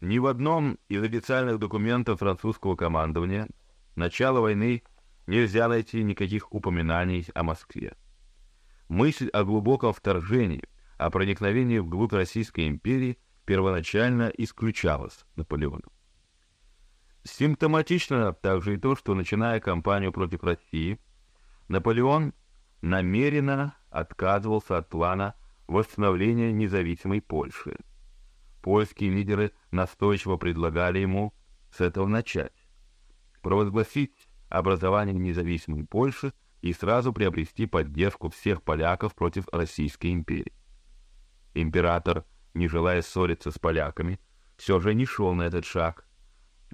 Ни в одном из официальных документов французского командования начала войны нельзя найти никаких упоминаний о Москве. Мысль о глубоком вторжении, о проникновении вглубь Российской империи первоначально исключалась Наполеоном. Симптоматично также и то, что начиная кампанию против России, Наполеон намеренно отказывался от плана восстановления независимой Польши. Польские лидеры настойчиво предлагали ему с этого начать, провозгласить образование независимой Польши и сразу приобрести поддержку всех поляков против Российской империи. Император, не желая ссориться с поляками, все же не шел на этот шаг.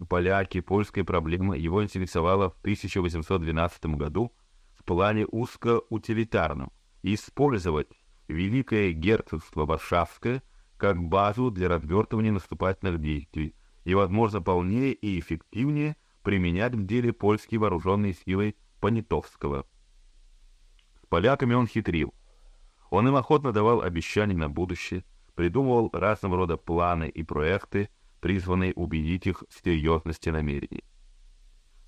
Поляки, польская проблема его интересовала в 1812 году в плане узкоутилитарном использовать Великое Герцогство Варшавское как базу для развертывания наступательных действий и, возможно, полнее и эффективнее применять в деле польские вооруженные силы Понятовского. С поляками он хитрил. Он им охотно давал обещания на будущее, придумывал разного рода планы и проекты, призванные убедить их в серьезности намерений.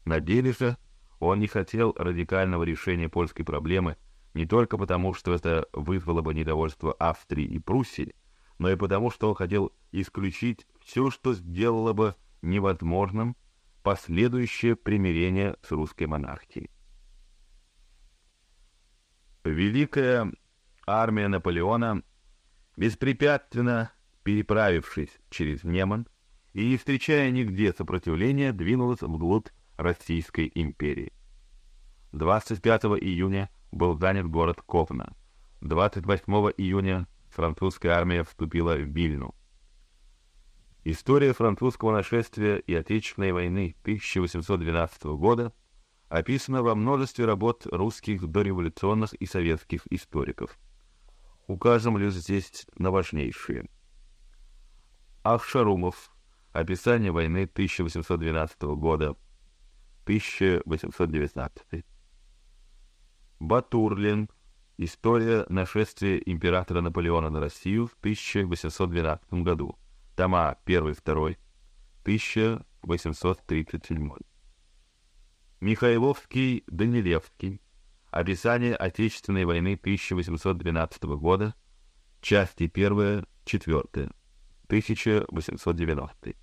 На деле же он не хотел радикального решения польской проблемы не только потому, что это вызвало бы недовольство Австрии и Пруссии, но и потому, что он хотел исключить все, что сделало бы невозможным последующее примирение с русской монархией. Великая армия Наполеона, беспрепятственно переправившись через Неман и не встречая нигде сопротивления, двинулась вглубь Российской империи. 25 июня был занят город Ковна. 28 июня французская армия вступила в Вильну. История французского нашествия и Отечественной войны 1812 года описана во множестве работ русских дореволюционных и советских историков. Указом лишь здесь на важнейшие. Ахшарумов. Описание войны 1812 года. 1819. Батурлин. История нашествия императора Наполеона на Россию в 1812 году. Тома 1-2. 1837. Михайловский, Данилевский. Описание Отечественной войны 1812 года. Части 1-4. 1890.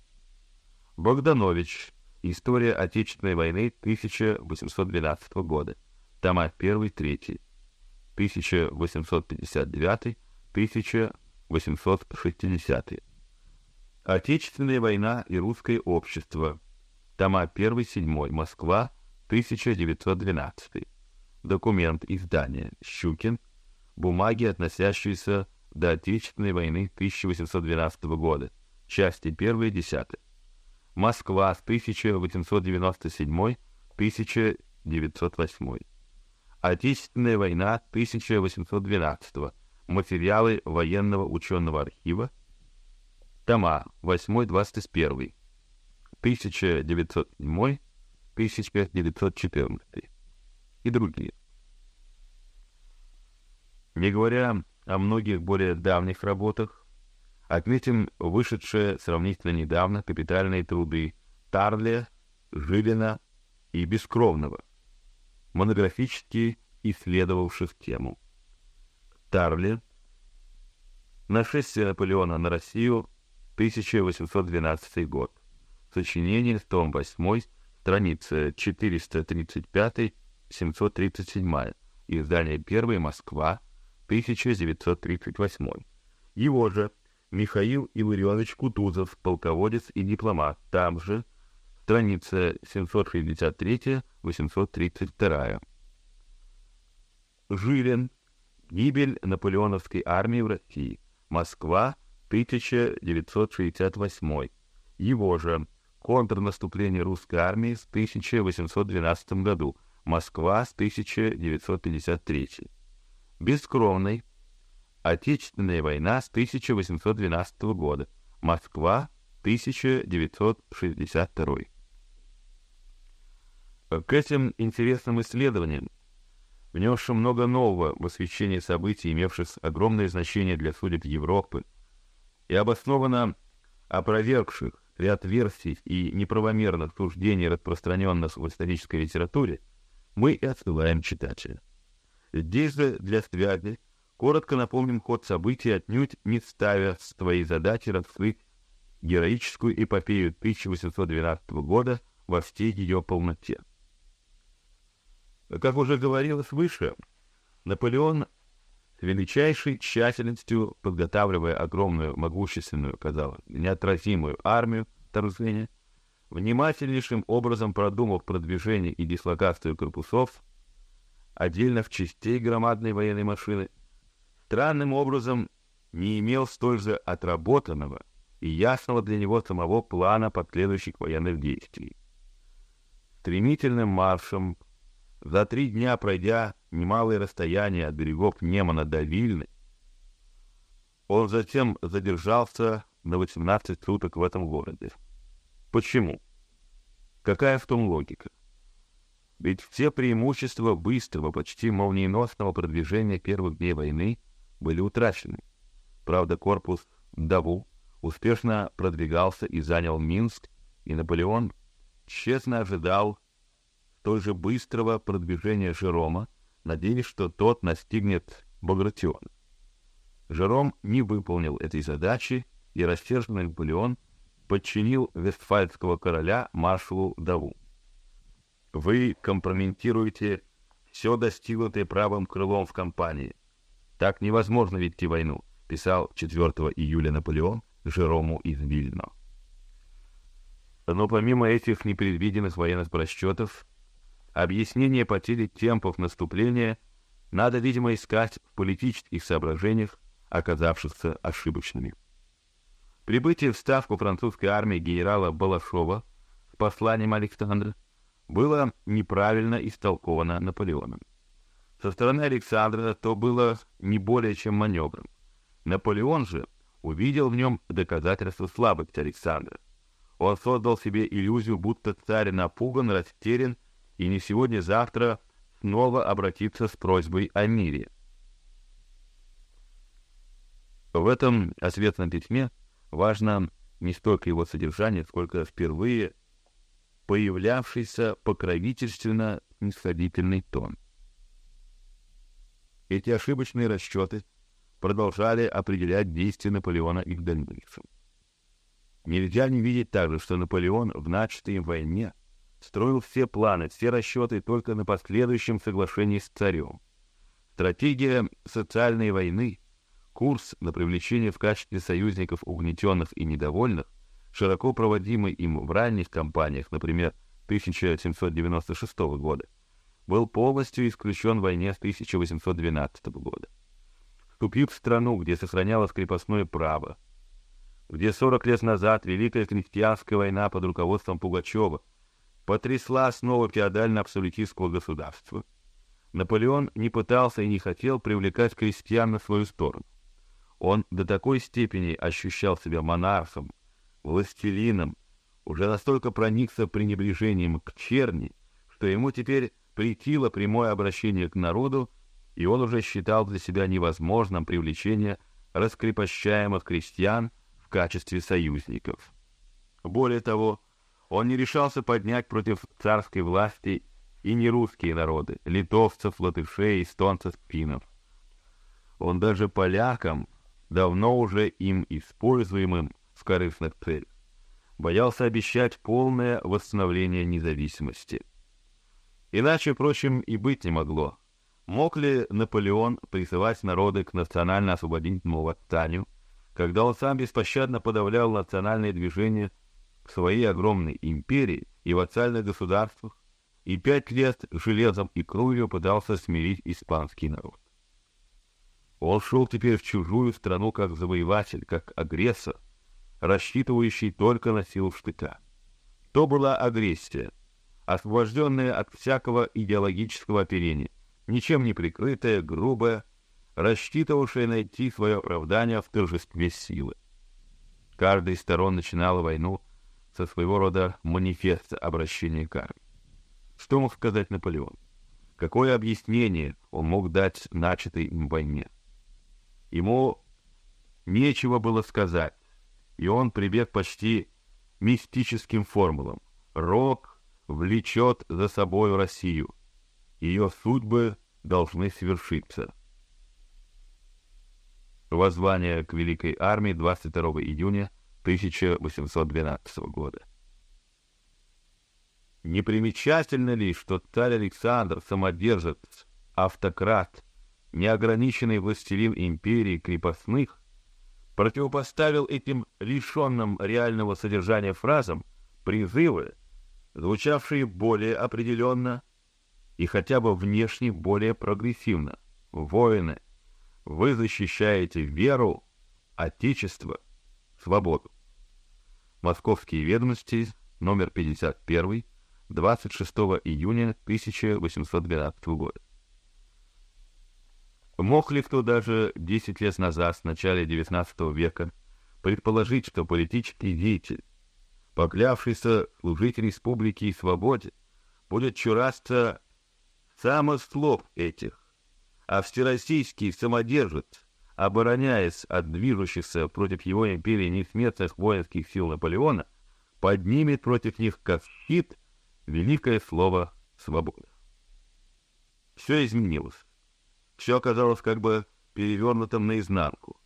Богданович. История Отечественной войны 1812 года. Тома 1-3. 1859-1860. Отечественная война и русское общество. Тома 1-7. Москва, 1912. Документ издания. Щукин. Бумаги, относящиеся до Отечественной войны 1812 года. Части 1-10. Москва, 1897-1908. Отечественная война 1812. Материалы военного ученого архива. Тома 8-21. 1907-1914. И другие. Не говоря о многих более давних работах, отметим вышедшие сравнительно недавно капитальные труды Тарле, Жилина и Бескровного – монографически исследовавших тему. Тарли. Нашествие Наполеона на Россию, 1812 год. Сочинение, том 8, страница 435-737. Издание 1 Москва, 1938. Его же Михаил Илларионович Кутузов, полководец и дипломат, там же страница 763-832. Жилин. Гибель наполеоновской армии в России. Москва, 1968. Его же. Контрнаступление русской армии в 1812 году. Москва с 1953. Бескровный. Отечественная война с 1812 года. Москва, 1962. К этим интересным исследованиям, внесшим много нового в освещение событий, имевших огромное значение для судеб Европы, и обоснованно опровергших ряд версий и неправомерных суждений, распространенных в исторической литературе, мы и отсылаем читателя. Здесь же для связи коротко напомним ход событий, отнюдь не ставя своей задачи раскрыть героическую эпопею 1812 года во всей ее полноте. Как уже говорилось выше, Наполеон с величайшей тщательностью, подготавливая огромную, могущественную, казалось, неотразимую армию вторжения, внимательнейшим образом продумав продвижение и дислокацию корпусов, отдельных частей громадной военной машины, странным образом не имел столь же отработанного и ясного для него самого плана последующих военных действий. Стремительным маршем, за три дня пройдя немалое расстояние от берегов Немана до Вильны, он затем задержался на 18 суток в этом городе. Почему? Какая в том логика? Ведь все преимущества быстрого, почти молниеносного продвижения первых дней войны были утрачены. Правда, корпус Даву успешно продвигался и занял Минск, и Наполеон честно ожидал столь же быстрого продвижения Жерома, надеясь, что тот настигнет Багратиона. Жером не выполнил этой задачи, и рассерженный Наполеон подчинил вестфальского короля маршалу Даву. Вы компрометируете все достигнутое правым крылом в кампании. Так невозможно вести войну, писал 4 июля Наполеон Жерому из Вильно. Но помимо этих непредвиденных военных просчетов, объяснение потери темпов наступления надо, видимо, искать в политических соображениях, оказавшихся ошибочными. Прибытие в ставку французской армии генерала Балашова с посланием Александра было неправильно истолковано Наполеоном. Со стороны Александра то было не более чем маневром. Наполеон же увидел в нем доказательство слабости Александра. Он создал себе иллюзию, будто царь напуган, растерян и не сегодня-завтра снова обратится с просьбой о мире. В этом ответном письме важно не столько его содержание, сколько впервые появлявшийся покровительственно снисходительный тон. Эти ошибочные расчеты продолжали определять действия Наполеона и дальнейшем. Нельзя не видеть также, что Наполеон в начатой войне строил все планы, все расчеты только на последующем соглашении с царем. Стратегия социальной войны, курс на привлечение в качестве союзников угнетенных и недовольных, широко проводимый им в ранних кампаниях, например, 1796 года, был полностью исключен в войне с 1812 года. Вступив в страну, где сохранялось крепостное право, где 40 лет назад Великая крестьянская война под руководством Пугачева потрясла основы феодально-абсолютистского государства, Наполеон не пытался и не хотел привлекать крестьян на свою сторону. Он до такой степени ощущал себя монархом, властелином, уже настолько проникся пренебрежением к черни, что ему теперь претило прямое обращение к народу, и он уже считал для себя невозможным привлечение раскрепощаемых крестьян в качестве союзников. Более того, он не решался поднять против царской власти и не русские народы, литовцев, латышей, эстонцев, финнов. Он даже полякам, давно уже им используемым в корыстных целях, боялся обещать полное восстановление независимости. Иначе, впрочем, и быть не могло. Мог ли Наполеон призывать народы к национально-освободительному восстанию, когда он сам беспощадно подавлял национальные движения в своей огромной империи и вассальных государствах, и пять лет железом и кровью пытался смирить испанский народ? Он шел теперь в чужую страну как завоеватель, как агрессор, рассчитывающий только на силу штыка. То была агрессия, освобожденная от всякого идеологического оперения, ничем не прикрытая, грубая, рассчитывавшая найти свое оправдание в торжестве силы. Каждая из сторон начинала войну со своего рода манифеста обращения к армии. Что мог сказать Наполеон? Какое объяснение он мог дать начатой им войне? Ему нечего было сказать, и он прибег почти мистическим формулам. Рок влечет за собой Россию. Ее судьбы должны свершиться. Воззвание к Великой Армии 22 июня 1812 года. Непримечательно ли, что царь Александр, самодержец, автократ, неограниченный властелин империи крепостных, противопоставил этим лишенным реального содержания фразам призывы, звучавшие более определенно и хотя бы внешне более прогрессивно. Воины, вы защищаете веру, отечество, свободу. Московские ведомости, номер 51, 26 июня 1812 года. Мог ли кто даже 10 лет назад, в начале XIX века, предположить, что политический деятель, поклявшийся служить республике и свободе, будет чураться самых слов этих, а всероссийский самодержец, обороняясь от движущихся против его империи несметных воинских сил Наполеона, поднимет против них как щит великое слово «свобода». Все изменилось. Все оказалось как бы перевернутым наизнанку.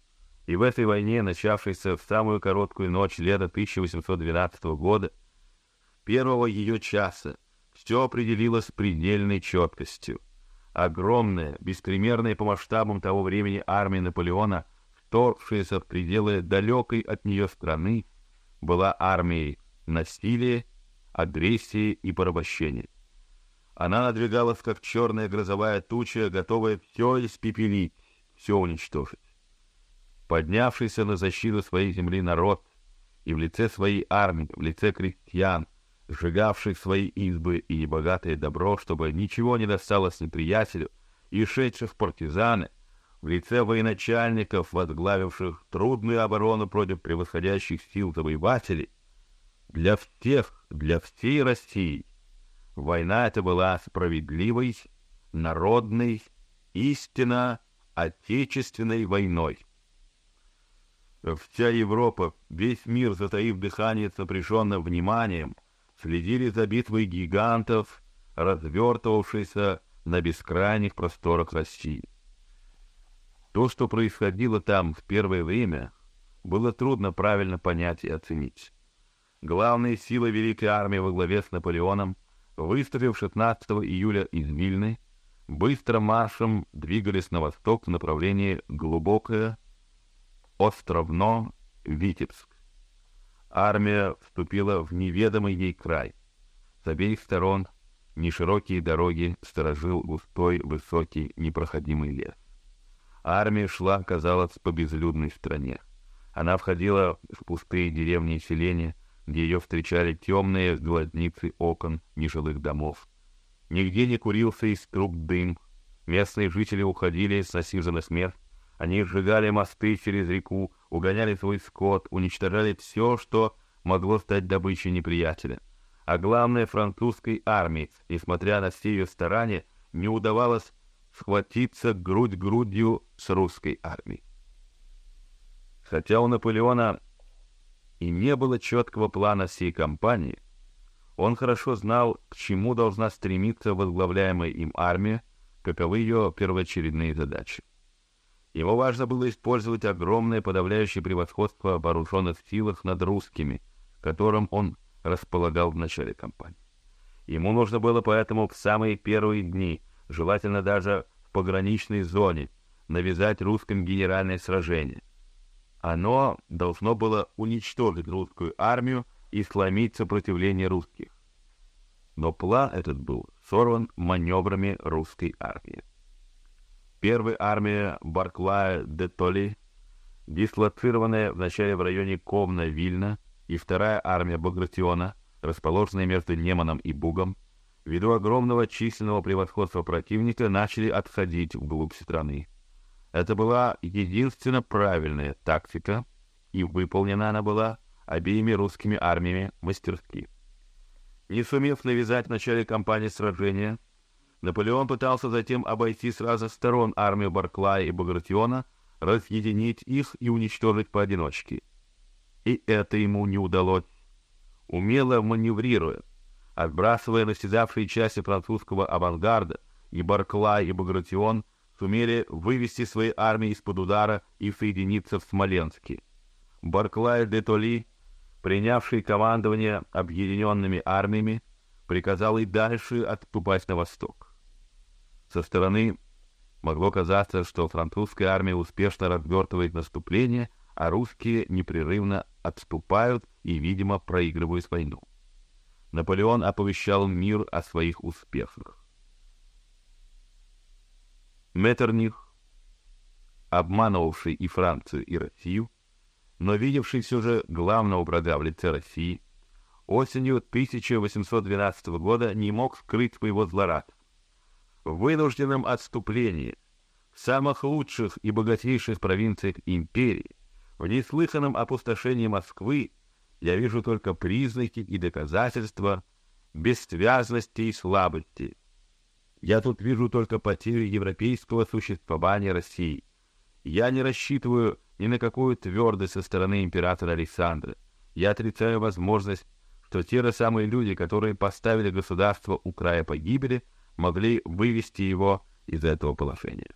И в этой войне, начавшейся в самую короткую ночь лета 1812 года, первого ее часа, все определилось предельной четкостью. Огромная, беспримерная по масштабам того времени армия Наполеона, вторгшаяся в пределы далекой от нее страны, была армией насилия, агрессии и порабощения. Она надвигалась, как черная грозовая туча, готовая все испепелить, все уничтожить. Поднявшийся на защиту своей земли народ и в лице своей армии, в лице крестьян, сжигавших свои избы и небогатое добро, чтобы ничего не досталось неприятелю, и шедших партизаны, в лице военачальников, возглавивших трудную оборону против превосходящих сил завоевателей, для всех, для всей России война эта была справедливой, народной, истинно отечественной войной. Вся Европа, весь мир, затаив дыхание с напряженным вниманием, следили за битвой гигантов, развертывавшейся на бескрайних просторах России. То, что происходило там в первое время, было трудно правильно понять и оценить. Главные силы Великой Армии во главе с Наполеоном, выставив 16 июля из Вильны, быстро маршем двигались на восток в направлении Глубокое, Островно-Витебск. Армия вступила в неведомый ей край. С обеих сторон неширокие дороги сторожил густой, высокий, непроходимый лес. Армия шла, казалось, по безлюдной стране. Она входила в пустые деревни и селения, где ее встречали темные глазницы окон нежилых домов. Нигде не курился из труб дым. Местные жители уходили с насиженных мест. Они сжигали мосты через реку, угоняли свой скот, уничтожали все, что могло стать добычей неприятеля. А главное, французской армии, несмотря на все ее старания, не удавалось схватиться грудь грудью с русской армией. Хотя у Наполеона и не было четкого плана всей кампании, он хорошо знал, к чему должна стремиться возглавляемая им армия, каковы ее первоочередные задачи. Ему важно было использовать огромное подавляющее превосходство вооруженных силах над русскими, которым он располагал в начале кампании. Ему нужно было поэтому в самые первые дни, желательно даже в пограничной зоне, навязать русским генеральное сражение. Оно должно было уничтожить русскую армию и сломить сопротивление русских. Но план этот был сорван маневрами русской армии. Первая армия Барклая де Толли, дислоцированная вначале в районе Ковна-Вильна, и вторая армия Багратиона, расположенная между Неманом и Бугом, ввиду огромного численного превосходства противника, начали отходить вглубь страны. Это была единственно правильная тактика, и выполнена она была обеими русскими армиями мастерски. Не сумев навязать в начале кампании сражения, Наполеон пытался затем обойти с разных сторон армию Барклая и Багратиона, разъединить их и уничтожить поодиночке. И это ему не удалось. умело маневрируя, отбрасывая наседавшие части французского авангарда, и Барклай, и Багратион сумели вывести свои армии из-под удара и соединиться в Смоленске. Барклай де Толи, принявший командование объединенными армиями, приказал и дальше отступать на восток. Со стороны могло казаться, что французская армия успешно развертывает наступление, а русские непрерывно отступают и, видимо, проигрывают войну. Наполеон оповещал мир о своих успехах. Меттерних, обманывавший и Францию, и Россию, но видевший все же главного врага в лице России, осенью 1812 года не мог скрыть своего злорадства. Вынужденном отступлении в самых лучших и богатейших провинциях империи, в неслыханном опустошении Москвы, я вижу только признаки и доказательства бессвязности и слабости, я тут вижу только потерю европейского существования России. Я не рассчитываю ни на какую твердость со стороны императора Александра. Я отрицаю возможность, что те же самые люди, которые поставили государство у края погибели, могли вывести его из этого положения.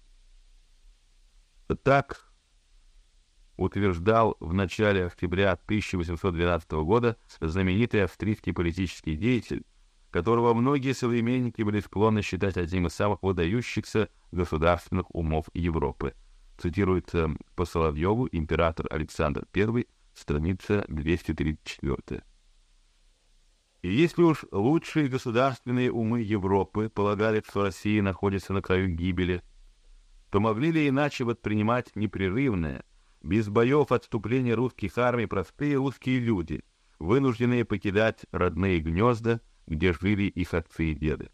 Так утверждал в начале октября 1812 года знаменитый австрийский политический деятель, которого многие современники были склонны считать одним из самых выдающихся государственных умов Европы. Цитируется по Соловьеву император Александр I, страница 234. И если уж лучшие государственные умы Европы полагали, что Россия находится на краю гибели, то могли ли иначе воспринимать непрерывное, без боев отступление русских армий простые русские люди, вынужденные покидать родные гнезда, где жили их отцы и деды.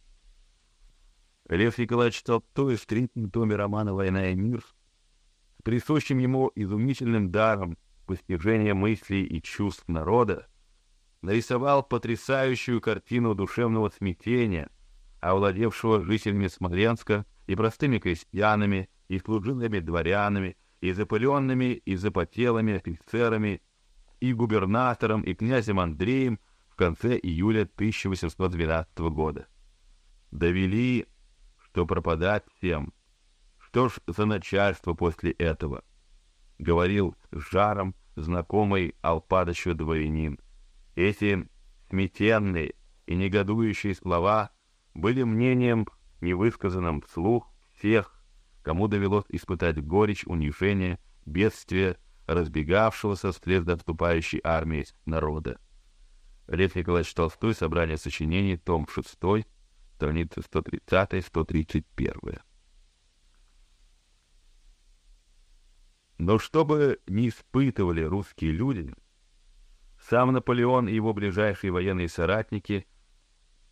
Лев Николаевич Толстой в третьем томе романа «Война и мир» присущим ему изумительным даром постижения мыслей и чувств народа нарисовал потрясающую картину душевного смятения, овладевшего жителями Смоленска и простыми крестьянами, и служилыми дворянами, и запыленными и запотелыми офицерами, и губернатором, и князем Андреем, конце июля 1812 года. Довели, что пропадать всем. Что ж за начальство после этого? Говорил с жаром знакомый Алпадычу дворянин. Эти смятенные и негодующие слова были мнением, невысказанным вслух всех, кому довелось испытать горечь, унижение, бедствие, разбегавшегося вслед за отступающей армией народа. Лев Николаевич Толстой, собрание сочинений, том 6, страница 130-131. Но что бы не испытывали русские люди, сам Наполеон и его ближайшие военные соратники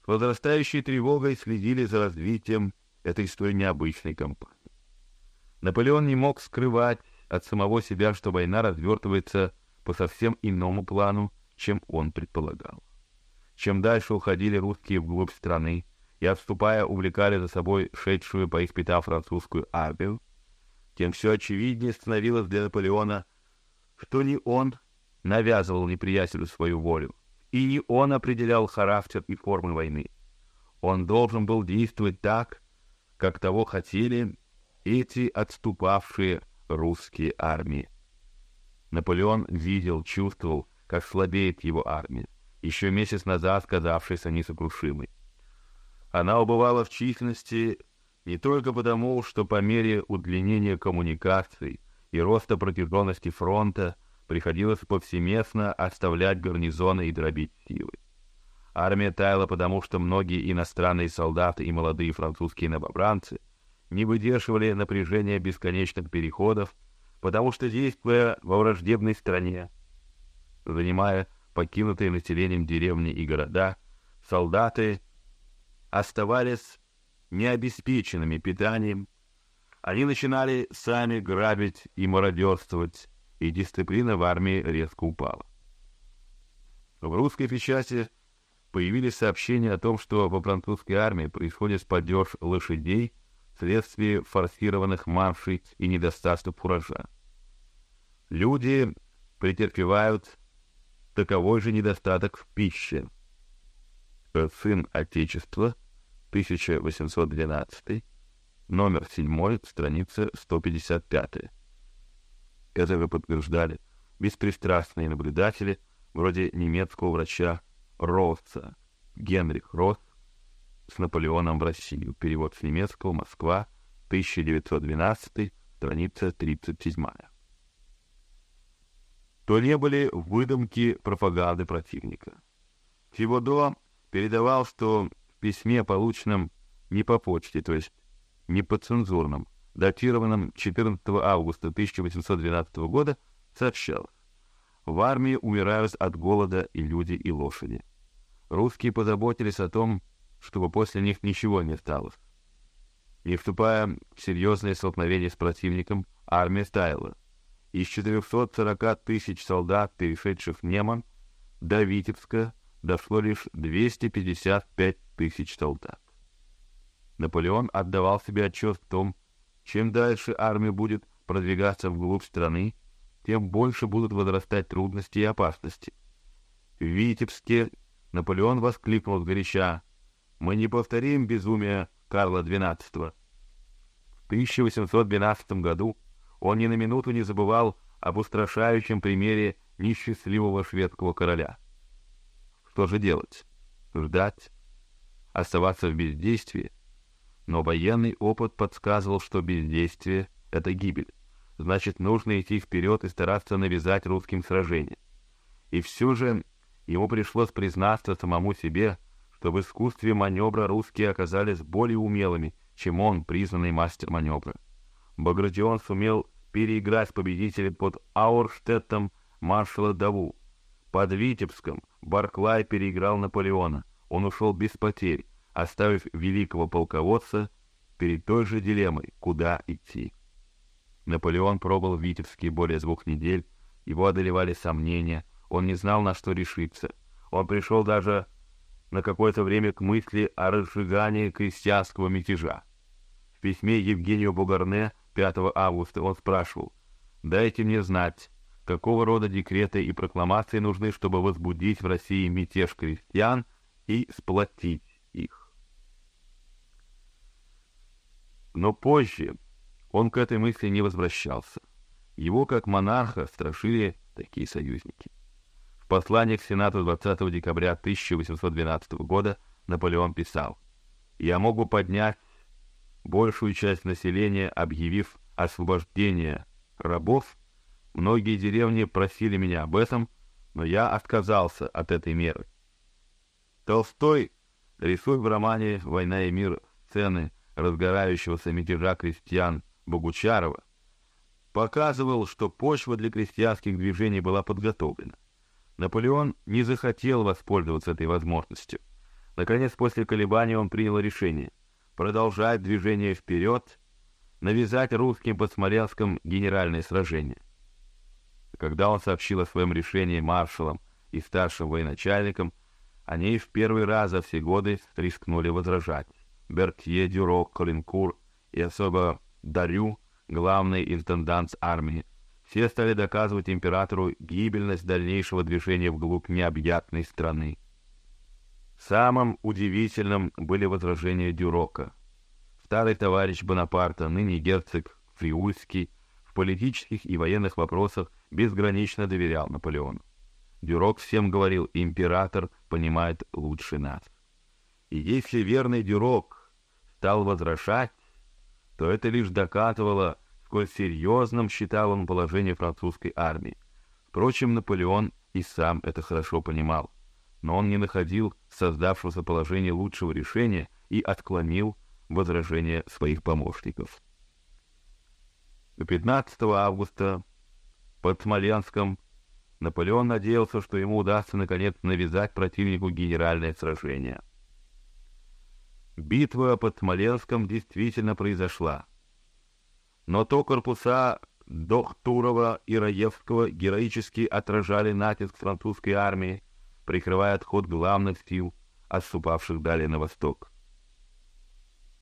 с возрастающей тревогой следили за развитием этой столь необычной кампании. Наполеон не мог скрывать от самого себя, что война развертывается по совсем иному плану, чем он предполагал. Чем дальше уходили русские вглубь страны и, отступая, увлекали за собой шедшую по их пятам французскую армию, тем все очевиднее становилось для Наполеона, что не он навязывал неприятелю свою волю, и не он определял характер и формы войны. Он должен был действовать так, как того хотели эти отступавшие русские армии. Наполеон видел, чувствовал, как слабеет его армия, еще месяц назад казавшаяся несокрушимой. Она убывала в численности не только потому, что по мере удлинения коммуникаций и роста протяженности фронта приходилось повсеместно оставлять гарнизоны и дробить силы. Армия таяла потому, что многие иностранные солдаты и молодые французские новобранцы не выдерживали напряжения бесконечных переходов, потому что, действуя во враждебной стране, занимая покинутые населением деревни и города, солдаты оставались необеспеченными питанием, они начинали сами грабить и мародерствовать, и дисциплина в армии резко упала. В русской печати появились сообщения о том, что во французской армии происходит падеж лошадей вследствие форсированных маршей и недостатка фуража. Люди претерпевают таковой же недостаток в пище. Сын Отечества, 1812, номер 7, страница 155. Же подтверждали беспристрастные наблюдатели, вроде немецкого врача Росса, Генрих Росс, с Наполеоном в Россию. Перевод с немецкого, Москва, 1912, страница 37. То не были выдумки пропаганды противника. Фиводо передавал, что в письме, полученном не по почте, то есть не по цензурном, датированном 14 августа 1812 года, сообщал: в армии умирают от голода и люди, и лошади. Русские позаботились о том, чтобы после них ничего не осталось. Не вступая в серьезное столкновение с противником, армия стаяла. Из 440 тысяч солдат, перешедших Неман, до Витебска дошло лишь 255 тысяч солдат. Наполеон отдавал себе отчет в том, чем дальше армия будет продвигаться вглубь страны, тем больше будут возрастать трудности и опасности. В Витебске Наполеон воскликнул горяча: "Мы не повторим безумие Карла XII". В 1812 году он ни на минуту не забывал об устрашающем примере несчастливого шведского короля. Что же делать? Ждать? Оставаться в бездействии? Но военный опыт подсказывал, что бездействие — это гибель. Значит, нужно идти вперед и стараться навязать русским сражение. И все же ему пришлось признаться самому себе, что в искусстве маневра русские оказались более умелыми, чем он, признанный мастер маневра. Багратион сумел переиграть победителя под Аурштеттом маршала Даву. Под Витебском Барклай переиграл Наполеона. Он ушел без потерь, оставив великого полководца перед той же дилеммой, куда идти. Наполеон пробыл в Витебске более двух недель, его одолевали сомнения, он не знал, на что решиться. Он пришел даже на какое-то время к мысли о разжигании крестьянского мятежа. В письме Евгению Бугарне 5 августа он спрашивал: "Дайте мне знать, какого рода декреты и прокламации нужны, чтобы возбудить в России мятеж крестьян и сплотить их?" Но позже он к этой мысли не возвращался. Его как монарха страшили такие союзники. В послании к Сенату 20 декабря 1812 года Наполеон писал: "Я могу поднять большую часть населения, объявив освобождение рабов. Многие деревни просили меня об этом, но я отказался от этой меры". Толстой, рисуя в романе "Война и мир" сцены разгорающегося мятежа крестьян Богучарова, показывал, что почва для крестьянских движений была подготовлена. Наполеон не захотел воспользоваться этой возможностью. Наконец, после колебаний он принял решение продолжать движение вперед, навязать русским под Смоленском генеральное сражение. Когда он сообщил о своем решении маршалам и старшим военачальникам, они в первый раз за все годы рискнули возражать. Бертье, Дюро, Колинкур и особо Дарю, главный интендант армии, все стали доказывать императору гибельность дальнейшего движения вглубь необъятной страны. Самым удивительным были возражения Дюрока. Старый товарищ Бонапарта, ныне герцог Фриульский, в политических и военных вопросах безгранично доверял Наполеону. Дюрок всем говорил: император понимает лучше нас. И если верный Дюрок стал возражать, то это лишь доказывало, сколь серьезным считал он положение французской армии. Впрочем, Наполеон и сам это хорошо понимал, но он не находил создавшегося положения лучшего решения и отклонил возражения своих помощников. 15 августа под Смоленском Наполеон надеялся, что ему удастся наконец навязать противнику генеральное сражение. Битва под Смоленском действительно произошла. Но то корпуса Дохтурова и Раевского героически отражали натиск французской армии, прикрывая отход главных сил, отступавших далее на восток.